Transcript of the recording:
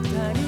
たに